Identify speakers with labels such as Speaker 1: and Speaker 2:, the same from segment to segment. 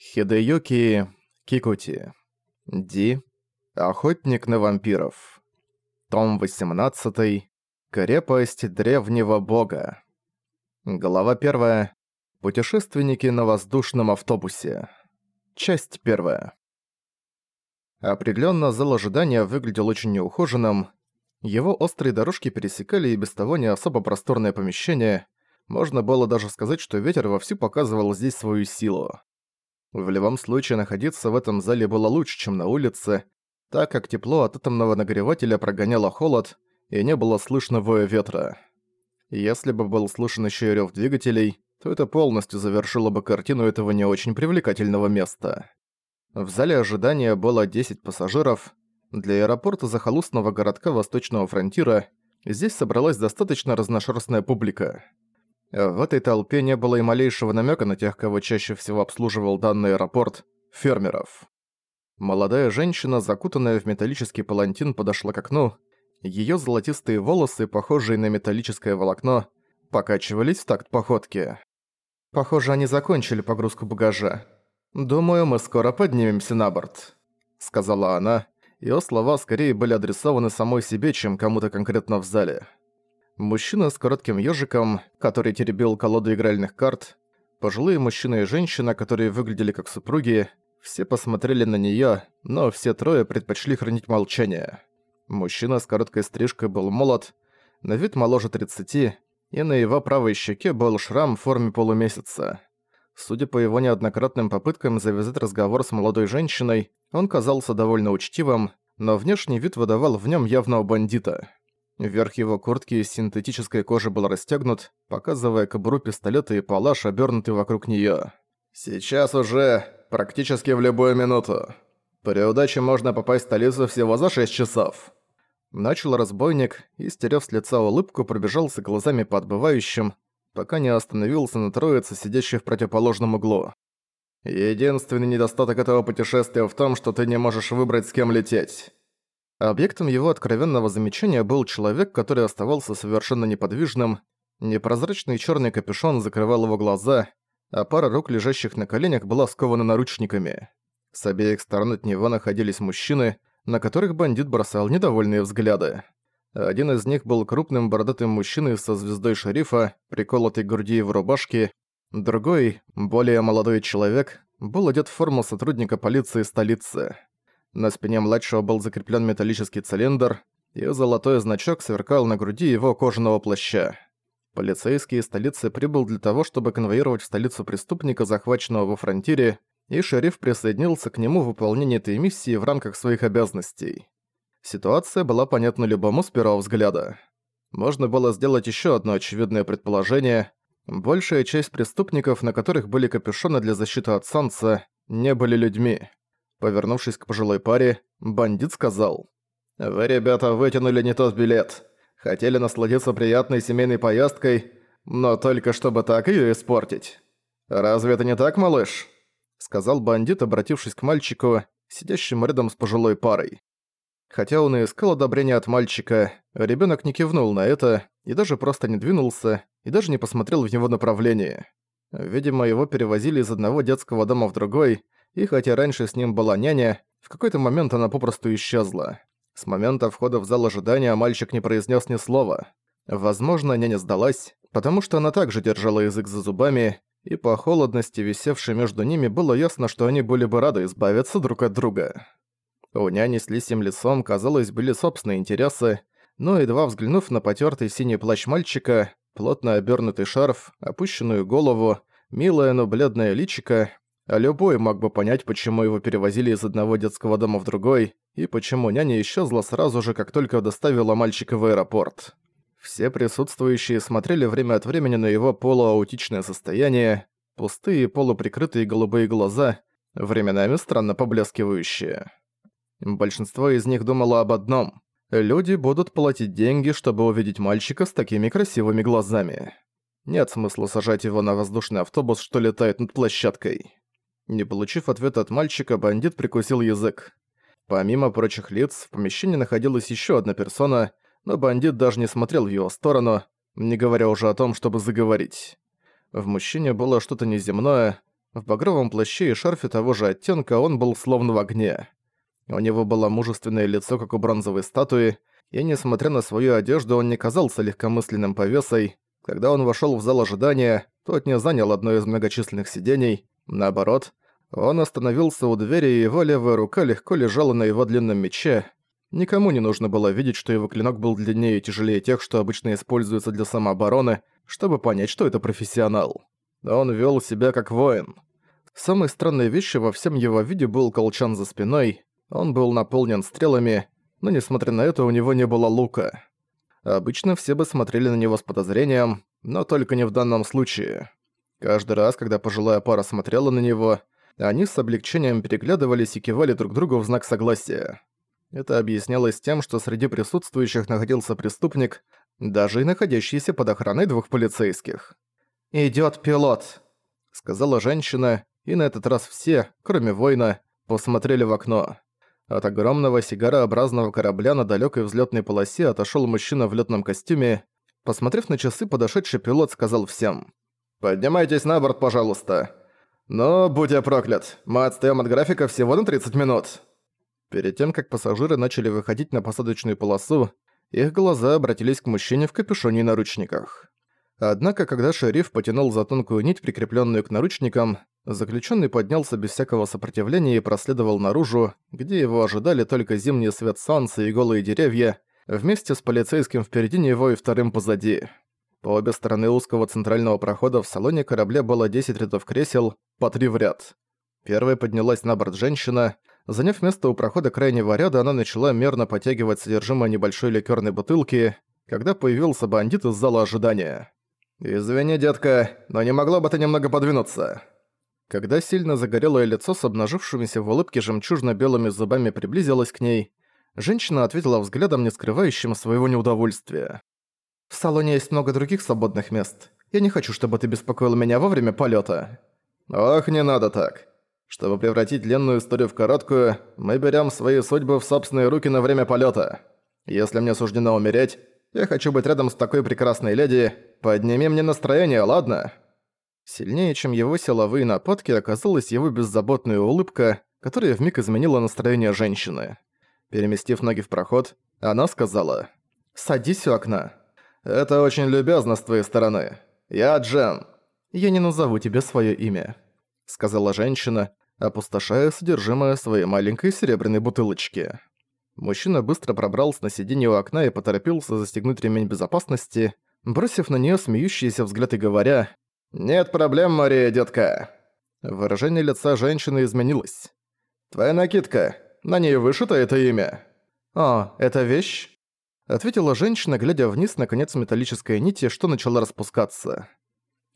Speaker 1: Хидеюки Кикути. Ди. Охотник на вампиров. Том 18. Крепость древнего бога. Глава 1. Путешественники на воздушном автобусе. Часть 1. Определенно зал ожидания выглядел очень неухоженным. Его острые дорожки пересекали и без того не особо просторное помещение. Можно было даже сказать, что ветер вовсю показывал здесь свою силу. В любом случае находиться в этом зале было лучше, чем на улице, так как тепло от атомного нагревателя прогоняло холод, и не было слышно воя ветра. Если бы был слышен еще и рёв двигателей, то это полностью завершило бы картину этого не очень привлекательного места. В зале ожидания было 10 пассажиров. Для аэропорта захолустного городка Восточного фронтира здесь собралась достаточно разношерстная публика. В этой толпе не было и малейшего намека на тех, кого чаще всего обслуживал данный аэропорт – фермеров. Молодая женщина, закутанная в металлический палантин, подошла к окну. Её золотистые волосы, похожие на металлическое волокно, покачивались в такт походки. «Похоже, они закончили погрузку багажа. Думаю, мы скоро поднимемся на борт», — сказала она. Её слова скорее были адресованы самой себе, чем кому-то конкретно в зале. Мужчина с коротким ёжиком, который теребил колоду игральных карт, пожилые мужчина и женщина, которые выглядели как супруги, все посмотрели на неё, но все трое предпочли хранить молчание. Мужчина с короткой стрижкой был молод, на вид моложе 30, и на его правой щеке был шрам в форме полумесяца. Судя по его неоднократным попыткам завязать разговор с молодой женщиной, он казался довольно учтивым, но внешний вид выдавал в нём явного бандита. Верх его куртки из синтетической кожи был расстегнут, показывая кобуру пистолета и палаш, обернутый вокруг нее. «Сейчас уже практически в любую минуту. При удаче можно попасть в столицу всего за 6 часов». Начал разбойник и, стерев с лица улыбку, пробежался глазами по отбывающим, пока не остановился на троице, сидящей в противоположном углу. «Единственный недостаток этого путешествия в том, что ты не можешь выбрать, с кем лететь. Объектом его откровенного замечания был человек, который оставался совершенно неподвижным. Непрозрачный черный капюшон закрывал его глаза, а пара рук, лежащих на коленях, была скована наручниками. С обеих сторон от него находились мужчины, на которых бандит бросал недовольные взгляды. Один из них был крупным бородатым мужчиной со звездой шерифа, приколотой груди в рубашке. Другой, более молодой человек, был одет в форму сотрудника полиции столицы. На спине младшего был закреплен металлический цилиндр, и золотой значок сверкал на груди его кожаного плаща. Полицейский из столицы прибыл для того, чтобы конвоировать в столицу преступника, захваченного во фронтире, и шериф присоединился к нему в выполнении этой миссии в рамках своих обязанностей. Ситуация была понятна любому с первого взгляда. Можно было сделать еще одно очевидное предположение. Большая часть преступников, на которых были капюшоны для защиты от солнца, не были людьми. Повернувшись к пожилой паре, бандит сказал. «Вы, ребята, вытянули не тот билет. Хотели насладиться приятной семейной поездкой, но только чтобы так её испортить. Разве это не так, малыш?» Сказал бандит, обратившись к мальчику, сидящему рядом с пожилой парой. Хотя он и искал одобрения от мальчика, ребёнок не кивнул на это и даже просто не двинулся, и даже не посмотрел в его направлении. Видимо, его перевозили из одного детского дома в другой, и хотя раньше с ним была няня, в какой-то момент она попросту исчезла. С момента входа в зал ожидания мальчик не произнес ни слова. Возможно, няня сдалась, потому что она также держала язык за зубами, и по холодности, висевшей между ними, было ясно, что они были бы рады избавиться друг от друга. У няни с лисьим лицом, казалось, были собственные интересы, но едва взглянув на потертый синий плащ мальчика, плотно обернутый шарф, опущенную голову, милое, но бледное личико, любой мог бы понять, почему его перевозили из одного детского дома в другой, и почему няня исчезла сразу же, как только доставила мальчика в аэропорт. Все присутствующие смотрели время от времени на его полуаутичное состояние, пустые полуприкрытые голубые глаза, временами странно поблескивающие. Большинство из них думало об одном – люди будут платить деньги, чтобы увидеть мальчика с такими красивыми глазами. Нет смысла сажать его на воздушный автобус, что летает над площадкой. Не получив ответа от мальчика, бандит прикусил язык. Помимо прочих лиц, в помещении находилась еще одна персона, но бандит даже не смотрел в его сторону, не говоря уже о том, чтобы заговорить. В мужчине было что-то неземное, В багровом плаще и шарфе того же оттенка он был словно в огне. У него было мужественное лицо, как у бронзовой статуи, и, несмотря на свою одежду, он не казался легкомысленным повесой. Когда он вошел в зал ожидания, тот не занял одно из многочисленных сидений. Наоборот, он остановился у двери, и его левая рука легко лежала на его длинном мече. Никому не нужно было видеть, что его клинок был длиннее и тяжелее тех, что обычно используются для самообороны, чтобы понять, что это профессионал. Он вел себя как воин. Самой странной вещью во всем его виде был колчан за спиной. Он был наполнен стрелами, но несмотря на это у него не было лука. Обычно все бы смотрели на него с подозрением, но только не в данном случае. Каждый раз, когда пожилая пара смотрела на него, они с облегчением переглядывались и кивали друг другу в знак согласия. Это объяснялось тем, что среди присутствующих находился преступник, даже и находящийся под охраной двух полицейских. «Идёт пилот», — сказала женщина, и на этот раз все, кроме воина, посмотрели в окно. От огромного сигарообразного корабля на далёкой взлётной полосе отошёл мужчина в лётном костюме. Посмотрев на часы, подошедший пилот сказал всем. «Поднимайтесь на борт, пожалуйста. Но, будь я проклят, мы отстаём от графика всего на 30 минут». Перед тем, как пассажиры начали выходить на посадочную полосу, их глаза обратились к мужчине в капюшоне и наручниках. Однако, когда шериф потянул за тонкую нить, прикреплённую к наручникам, заключённый поднялся без всякого сопротивления и проследовал наружу, где его ожидали только зимний свет солнца и голые деревья, вместе с полицейским впереди него и вторым позади. По обе стороны узкого центрального прохода в салоне корабля было 10 рядов кресел, по три в ряд. Первой поднялась на борт женщина. Заняв место у прохода крайнего ряда, она начала мерно потягивать содержимое небольшой ликёрной бутылки, когда появился бандит из зала ожидания. «Извини, детка, но не могло бы ты немного подвинуться?» Когда сильно загорелое лицо с обнажившимися в улыбке жемчужно-белыми зубами приблизилось к ней, женщина ответила взглядом, не скрывающим своего неудовольствия. «В салоне есть много других свободных мест. Я не хочу, чтобы ты беспокоил меня во время полета. «Ох, не надо так. Чтобы превратить длинную историю в короткую, мы берем свои судьбы в собственные руки на время полета. Если мне суждено умереть, я хочу быть рядом с такой прекрасной леди. Подними мне настроение, ладно?» Сильнее, чем его силовые нападки, оказалась его беззаботная улыбка, которая вмиг изменила настроение женщины. Переместив ноги в проход, она сказала «Садись у окна». «Это очень любезно с твоей стороны. Я Джен». «Я не назову тебе свое имя», — сказала женщина, опустошая содержимое своей маленькой серебряной бутылочки. Мужчина быстро пробрался на сиденье у окна и поторопился застегнуть ремень безопасности, бросив на нее смеющийся взгляд и говоря «Нет проблем, Мария, детка». Выражение лица женщины изменилось. «Твоя накидка. На ней вышито это имя». «О, это вещь?» Ответила женщина, глядя вниз на конец металлической нити, что начала распускаться.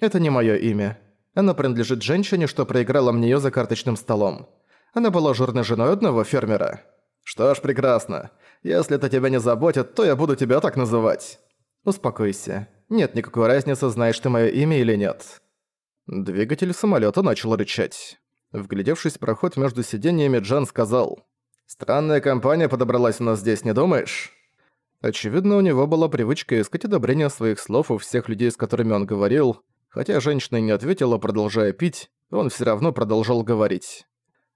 Speaker 1: «Это не моё имя. Оно принадлежит женщине, что проиграла мне её за карточным столом. Она была жирной женой одного фермера». «Что ж, прекрасно. Если это тебя не заботит, то я буду тебя так называть». «Успокойся. Нет никакой разницы, знаешь ты моё имя или нет». Двигатель самолёта начал рычать. Вглядевшись в проход между сиденьями, Джан сказал. «Странная компания подобралась у нас здесь, не думаешь?» Очевидно, у него была привычка искать одобрение своих слов у всех людей, с которыми он говорил. Хотя женщина не ответила, продолжая пить, он всё равно продолжал говорить.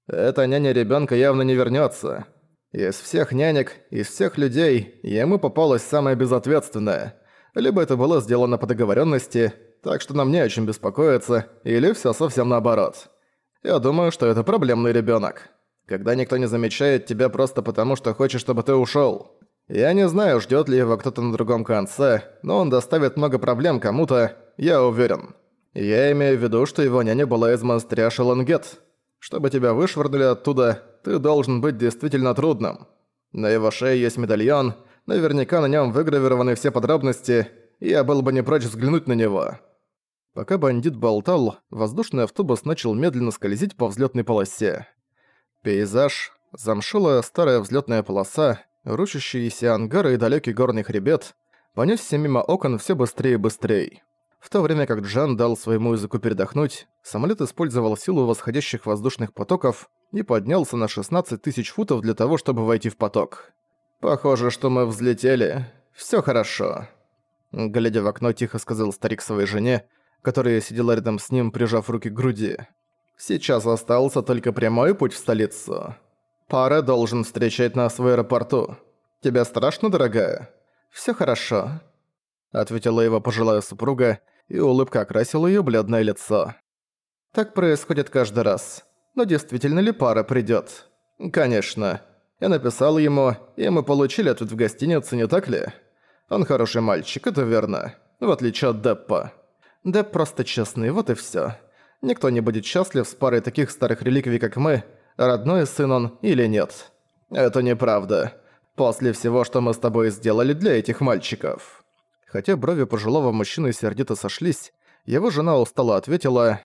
Speaker 1: «Эта няня ребёнка явно не вернётся. Из всех нянек, из всех людей, ему попалась самая безответственная. Либо это было сделано по договоренности, так что нам не о чем беспокоиться, или все совсем наоборот. Я думаю, что это проблемный ребенок. Когда никто не замечает тебя просто потому, что хочет, чтобы ты ушел. Я не знаю, ждет ли его кто-то на другом конце, но он доставит много проблем кому-то, я уверен. Я имею в виду, что его няня была из монастыря Шелангет. Чтобы тебя вышвырнули оттуда, ты должен быть действительно трудным. На его шее есть медальон, наверняка на нем выгравированы все подробности, и я был бы не прочь взглянуть на него. Пока бандит болтал, воздушный автобус начал медленно скользить по взлетной полосе. Пейзаж, замшилая старая взлетная полоса, рушащиеся ангары и далекий горный хребет, понесся мимо окон все быстрее и быстрее. В то время как Джан дал своему языку передохнуть, самолет использовал силу восходящих воздушных потоков и поднялся на 16 тысяч футов для того, чтобы войти в поток. «Похоже, что мы взлетели. Всё хорошо». Глядя в окно, тихо сказал старик своей жене, которая сидела рядом с ним, прижав руки к груди. Сейчас остался только прямой путь в столицу. Пара должен встречать нас в аэропорту. Тебе страшно, дорогая? Всё хорошо», — ответила его пожилая супруга, и улыбка окрасила её бледное лицо. «Так происходит каждый раз. Но действительно ли пара придёт?» «Конечно. Я написал ему, и мы получили тут в гостинице, не так ли? Он хороший мальчик, это верно. В отличие от Деппа. Депп просто честный, вот и всё. Никто не будет счастлив с парой таких старых реликвий, как мы, родной сын он или нет. Это неправда. После всего, что мы с тобой сделали для этих мальчиков. Хотя брови пожилого мужчины сердито сошлись, его жена устало ответила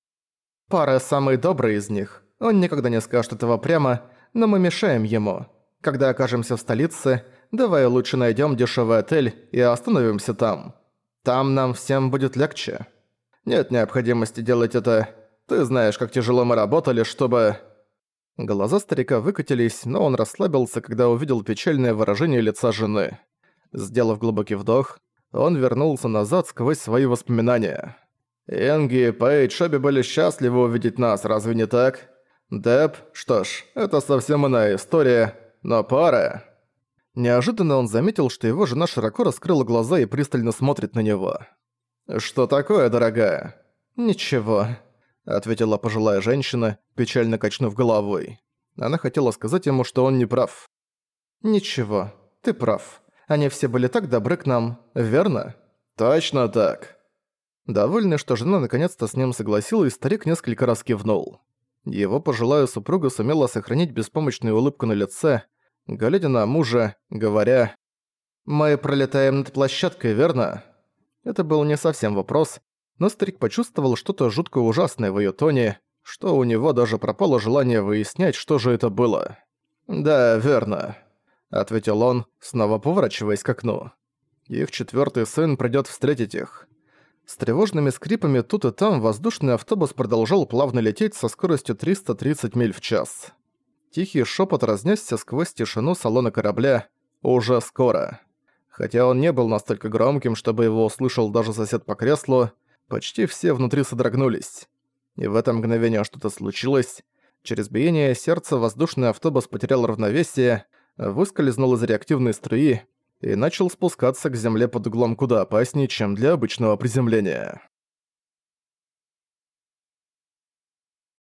Speaker 1: «Пара самый добрый из них. Он никогда не скажет этого прямо, но мы мешаем ему. Когда окажемся в столице, давай лучше найдем дешевый отель и остановимся там. Там нам всем будет легче. Нет необходимости делать это. Ты знаешь, как тяжело мы работали, чтобы...» Глаза старика выкатились, но он расслабился, когда увидел печальное выражение лица жены. Сделав глубокий вдох, он вернулся назад сквозь свои воспоминания. «Энги Пейдж обе были счастливы увидеть нас, разве не так? Деп, что ж, это совсем иная история, но пара...» Неожиданно он заметил, что его жена широко раскрыла глаза и пристально смотрит на него. «Что такое, дорогая?» «Ничего», — ответила пожилая женщина, печально качнув головой. Она хотела сказать ему, что он не прав. «Ничего, ты прав. Они все были так добры к нам, верно?» «Точно так». Довольный, что жена наконец-то с ним согласилась, старик несколько раз кивнул. Его пожилая супруга сумела сохранить беспомощную улыбку на лице, глядя на мужа, говоря «Мы пролетаем над площадкой, верно?» Это был не совсем вопрос, но старик почувствовал что-то жутко ужасное в её тоне, что у него даже пропало желание выяснять, что же это было. «Да, верно», — ответил он, снова поворачиваясь к окну. «Их четвёртый сын придёт встретить их». С тревожными скрипами тут и там воздушный автобус продолжал плавно лететь со скоростью 330 миль в час. Тихий шепот разнесся сквозь тишину салона корабля «Уже скоро». Хотя он не был настолько громким, чтобы его услышал даже сосед по креслу, почти все внутри содрогнулись. И в это мгновение что-то случилось. Через биение сердца воздушный автобус потерял равновесие, выскользнул из реактивной струи и начал спускаться к земле под углом куда опаснее, чем для обычного приземления.